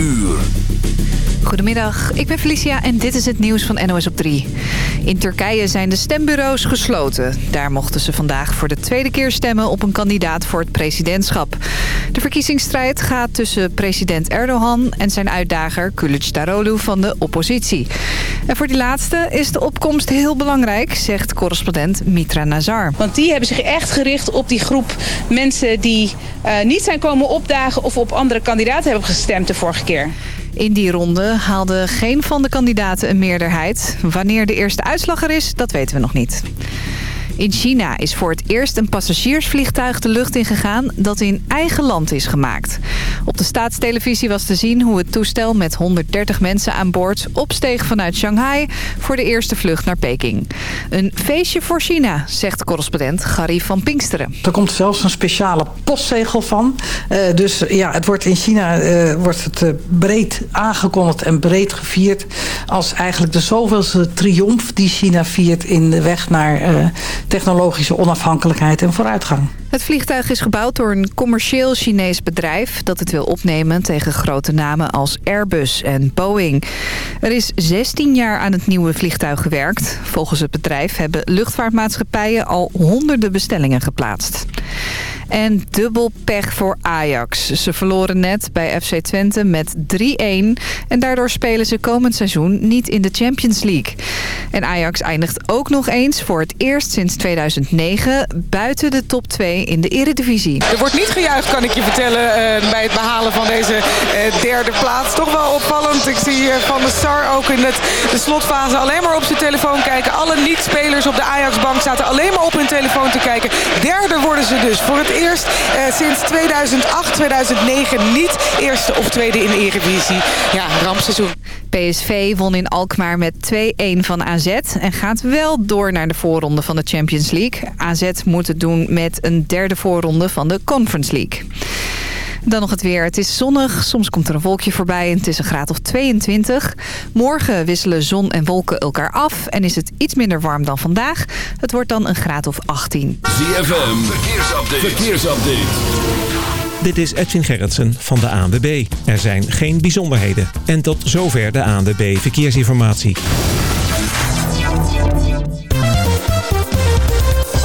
uur. Goedemiddag, ik ben Felicia en dit is het nieuws van NOS op 3. In Turkije zijn de stembureaus gesloten. Daar mochten ze vandaag voor de tweede keer stemmen op een kandidaat voor het presidentschap. De verkiezingsstrijd gaat tussen president Erdogan en zijn uitdager Kılıçdaroğlu van de oppositie. En voor die laatste is de opkomst heel belangrijk, zegt correspondent Mitra Nazar. Want die hebben zich echt gericht op die groep mensen die uh, niet zijn komen opdagen of op andere kandidaten hebben gestemd de vorige keer. In die ronde haalde geen van de kandidaten een meerderheid. Wanneer de eerste uitslag er is, dat weten we nog niet. In China is voor het eerst een passagiersvliegtuig de lucht ingegaan dat in eigen land is gemaakt. Op de staatstelevisie was te zien hoe het toestel met 130 mensen aan boord opsteeg vanuit Shanghai voor de eerste vlucht naar Peking. Een feestje voor China, zegt correspondent Gary van Pinksteren. Er komt zelfs een speciale postzegel van. Uh, dus ja, het wordt in China uh, wordt het, uh, breed aangekondigd en breed gevierd als eigenlijk de zoveelste triomf die China viert in de weg naar technologische onafhankelijkheid en vooruitgang. Het vliegtuig is gebouwd door een commercieel Chinees bedrijf... dat het wil opnemen tegen grote namen als Airbus en Boeing. Er is 16 jaar aan het nieuwe vliegtuig gewerkt. Volgens het bedrijf hebben luchtvaartmaatschappijen al honderden bestellingen geplaatst. En dubbel pech voor Ajax. Ze verloren net bij FC Twente met 3-1. En daardoor spelen ze komend seizoen niet in de Champions League. En Ajax eindigt ook nog eens voor het eerst sinds 2009 buiten de top 2 in de eredivisie. Er wordt niet gejuicht, kan ik je vertellen, uh, bij het behalen van deze uh, derde plaats. Toch wel opvallend. Ik zie hier Van de Sar ook in het, de slotfase alleen maar op zijn telefoon kijken. Alle niet-spelers op de Ajax-bank zaten alleen maar op hun telefoon te kijken. Derde worden ze dus voor het eerst uh, sinds 2008, 2009 niet eerste of tweede in de Eredivisie. Ja, rampseizoen. PSV won in Alkmaar met 2-1 van AZ en gaat wel door naar de voorronde van de Champions League. AZ moet het doen met een derde voorronde van de Conference League. Dan nog het weer. Het is zonnig, soms komt er een wolkje voorbij en het is een graad of 22. Morgen wisselen zon en wolken elkaar af en is het iets minder warm dan vandaag. Het wordt dan een graad of 18. ZFM, verkeersupdate. verkeersupdate. Dit is Edwin Gerritsen van de ANWB. Er zijn geen bijzonderheden. En tot zover de ANWB Verkeersinformatie.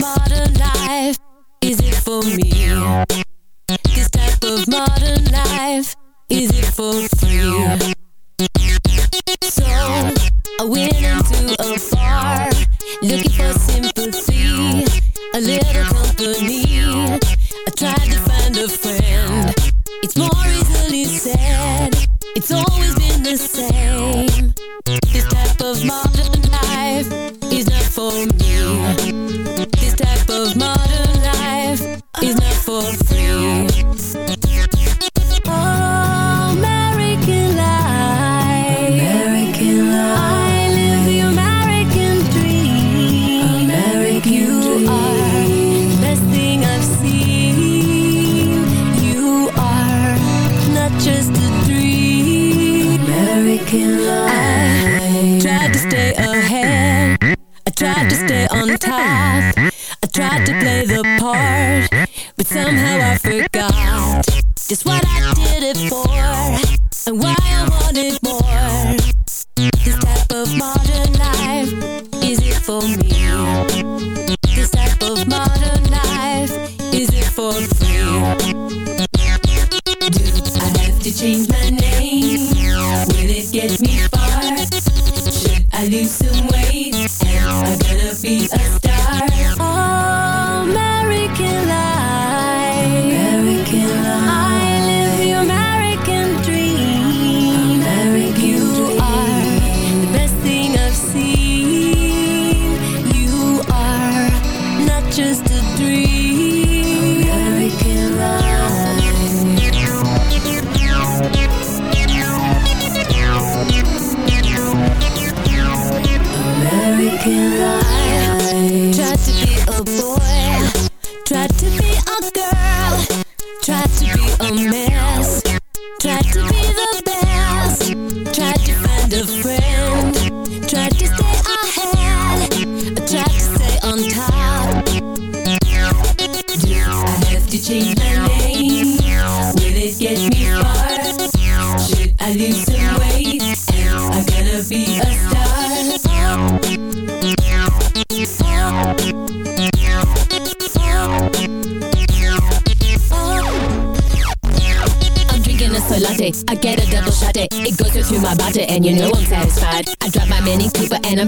modern life. Easy for me?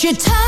The less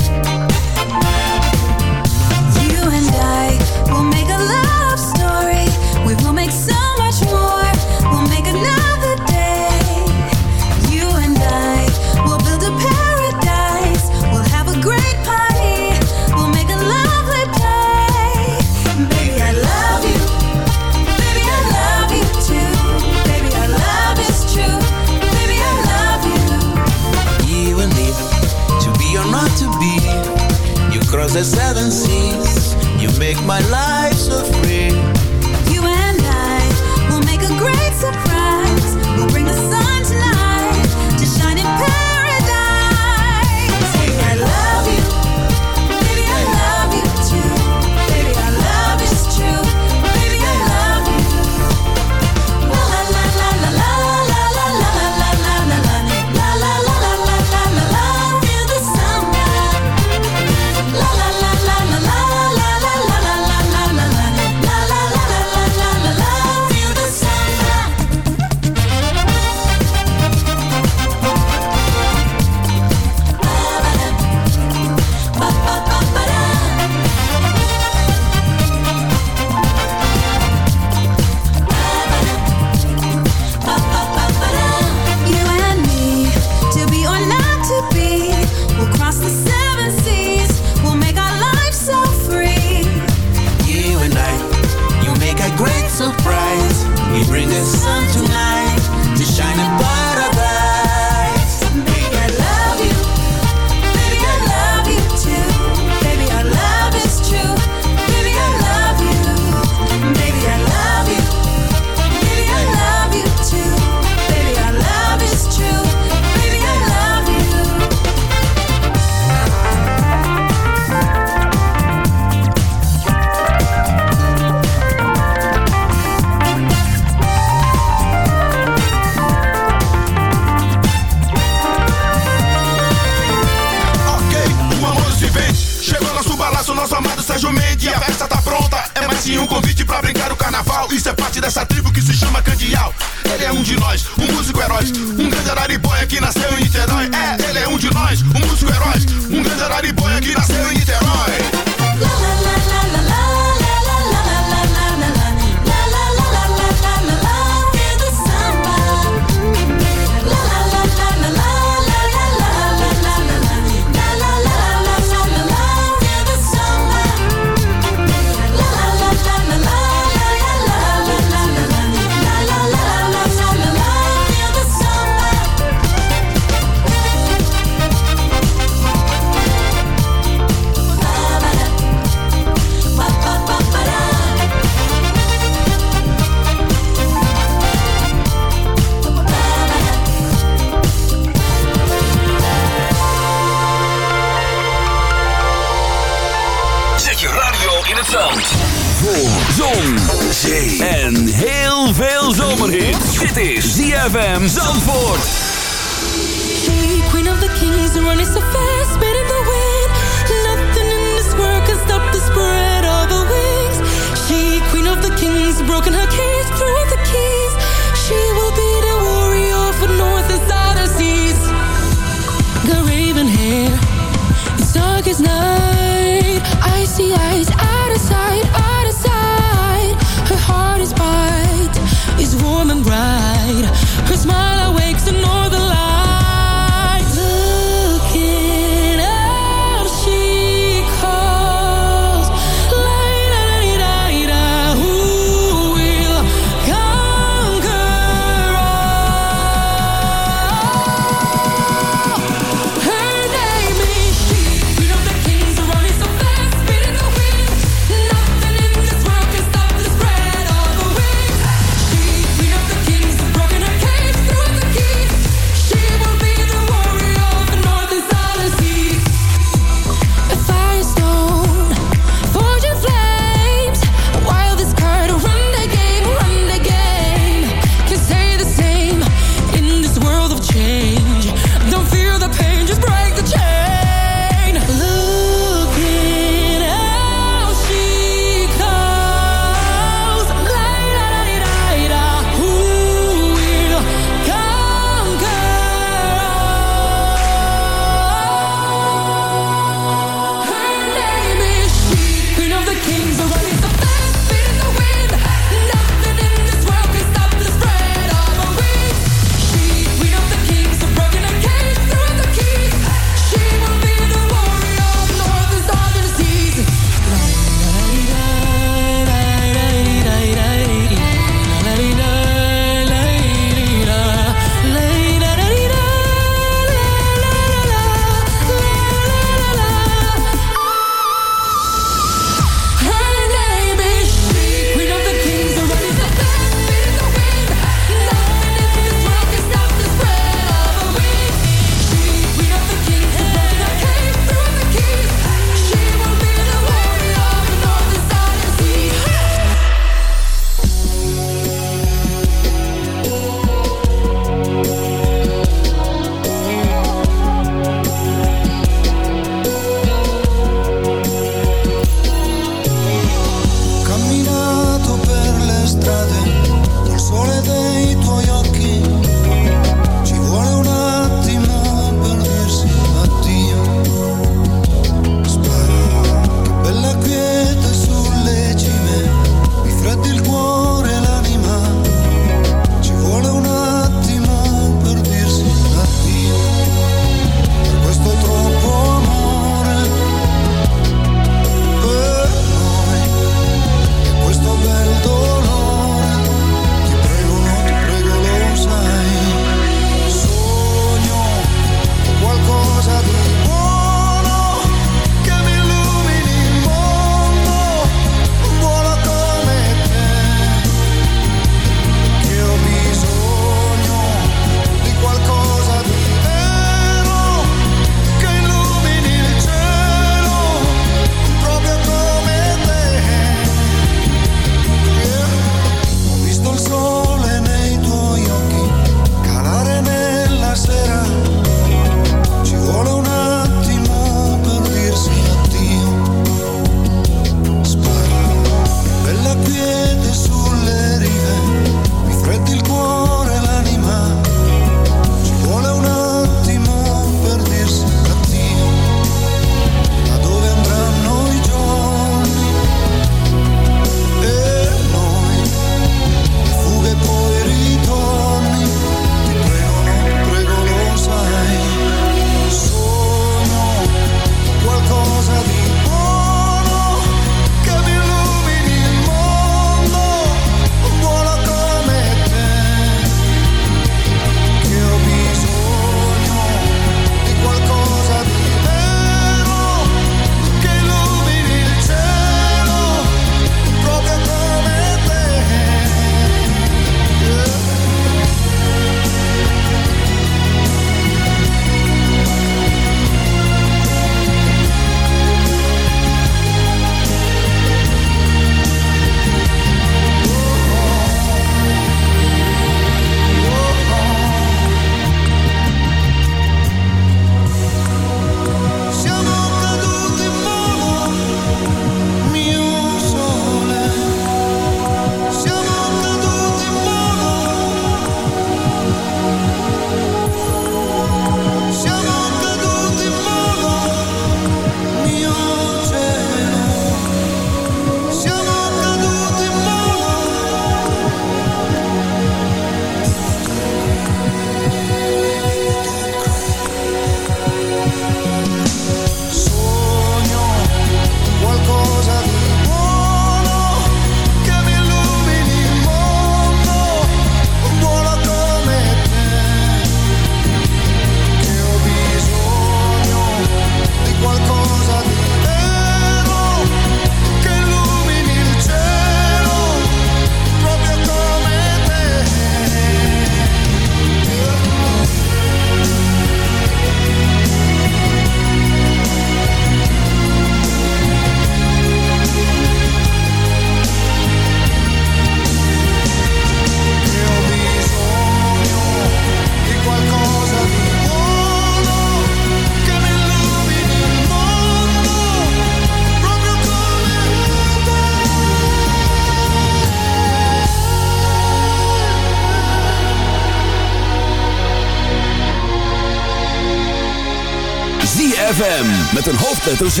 Met een hoofdletter Z.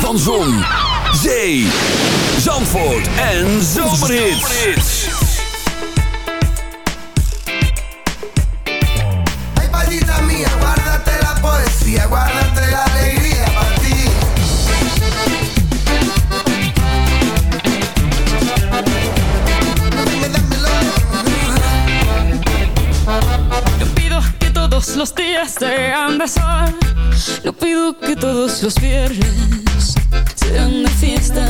Van Zon, los días sean de sol. Yo pido que todos los viernes sean de fiesta.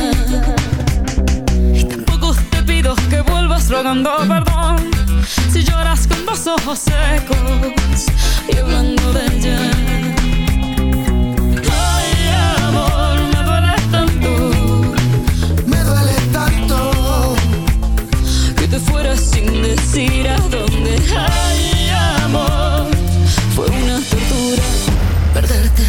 Y tampoco te pido que vuelvas rogando perdón. Si lloras con los ojos secos y hablando de ella. Ay, amor, me duele tanto. Me duele tanto. que te fueras sin decir a dónde. Ay, amor, fue una tortura perderte.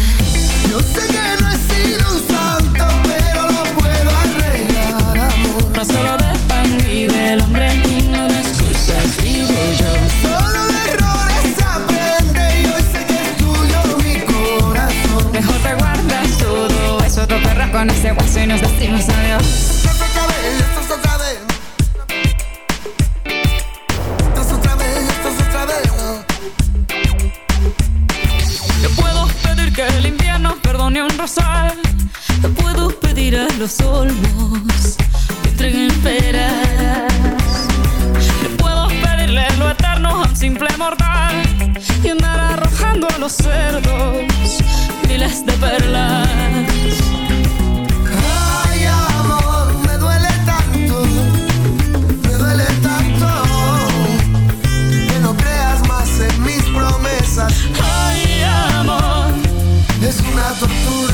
Yo sé que no he sido un santo, pero lo puedo arreglar, amor. No solo de pan vive el hombre y de excusas vivo yo. Solo de errores aprende y hoy sé que es tuyo mi corazón. Mejor te guardas todo eso, te perra con ese hueso y nos decimos adiós. Rosal. Yo puedo pedir a los olmos que entreguen peras. Yo puedo pedirle lo eterno a un simple mortal y andar arrojando a los cerdos miles de perlas. Ay, amor, me duele tanto, me duele tanto que no creas más en mis promesas. Ay, amor, Es una tortura.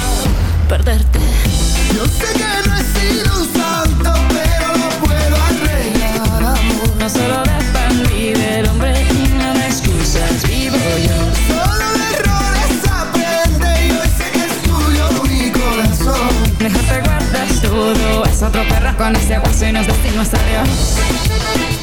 Otro perro con ese hueso y nos decimos adiós.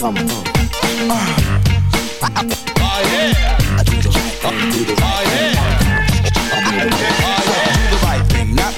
come op. Uh. Uh.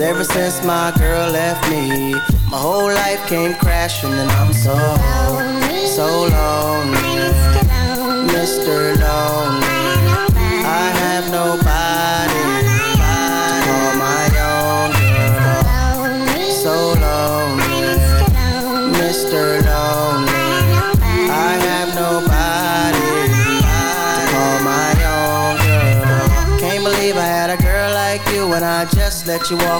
Cause ever since my girl left me, my whole life came crashing and I'm so, so lonely. Mr. Lonely. I have nobody call my own. So lonely. Mr. Lonely. I have nobody call my own. Can't believe I had a girl like you I just let you walk